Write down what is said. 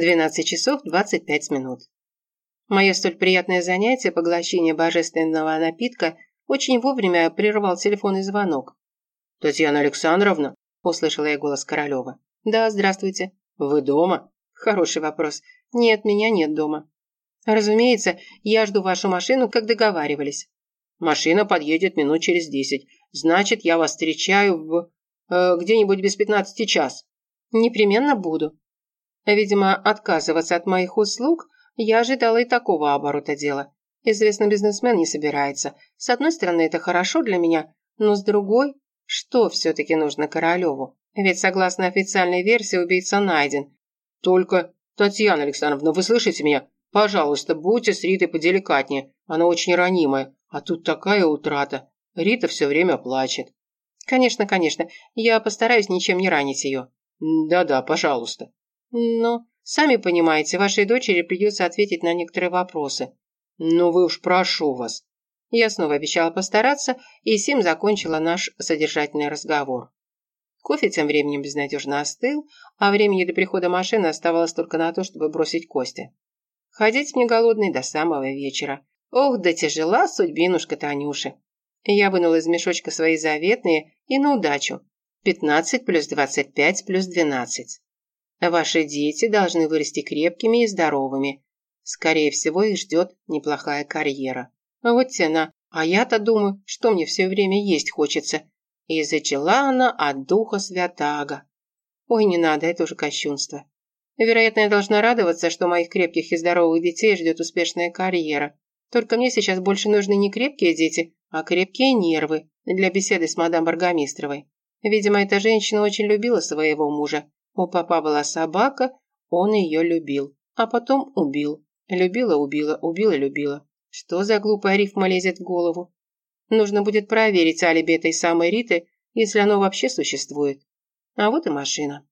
12 часов 25 минут. Мое столь приятное занятие, поглощение божественного напитка, очень вовремя прервал телефонный звонок. «Татьяна Александровна?» – услышала я голос Королева. «Да, здравствуйте». «Вы дома?» «Хороший вопрос. Нет, меня нет дома». «Разумеется, я жду вашу машину, как договаривались». «Машина подъедет минут через десять. Значит, я вас встречаю в... Э, где-нибудь без пятнадцати час». «Непременно буду». Видимо, отказываться от моих услуг я ожидала и такого оборота дела. Известный бизнесмен не собирается. С одной стороны, это хорошо для меня, но с другой, что все-таки нужно Королеву? Ведь, согласно официальной версии, убийца найден. Только, Татьяна Александровна, вы слышите меня? Пожалуйста, будьте с Ритой поделикатнее. Она очень ранимая, а тут такая утрата. Рита все время плачет. Конечно, конечно. Я постараюсь ничем не ранить ее. Да-да, пожалуйста. Но, сами понимаете, вашей дочери придется ответить на некоторые вопросы. Ну вы уж прошу вас. Я снова обещала постараться, и Сим закончила наш содержательный разговор. Кофе тем временем безнадежно остыл, а времени до прихода машины оставалось только на то, чтобы бросить кости. Ходить мне голодный до самого вечера. Ох, да тяжела судьбинушка Танюши. Я вынула из мешочка свои заветные и на удачу. 15 плюс 25 плюс 12. Ваши дети должны вырасти крепкими и здоровыми. Скорее всего, их ждет неплохая карьера. Вот тена. А я-то думаю, что мне все время есть хочется. И зачала она от духа святаго. Ой, не надо, это уже кощунство. Вероятно, я должна радоваться, что моих крепких и здоровых детей ждет успешная карьера. Только мне сейчас больше нужны не крепкие дети, а крепкие нервы для беседы с мадам Баргомистровой. Видимо, эта женщина очень любила своего мужа у папа была собака, он ее любил, а потом убил. Любила-убила, убила-любила. Что за глупая рифма лезет в голову? Нужно будет проверить алиби этой самой Риты, если оно вообще существует. А вот и машина.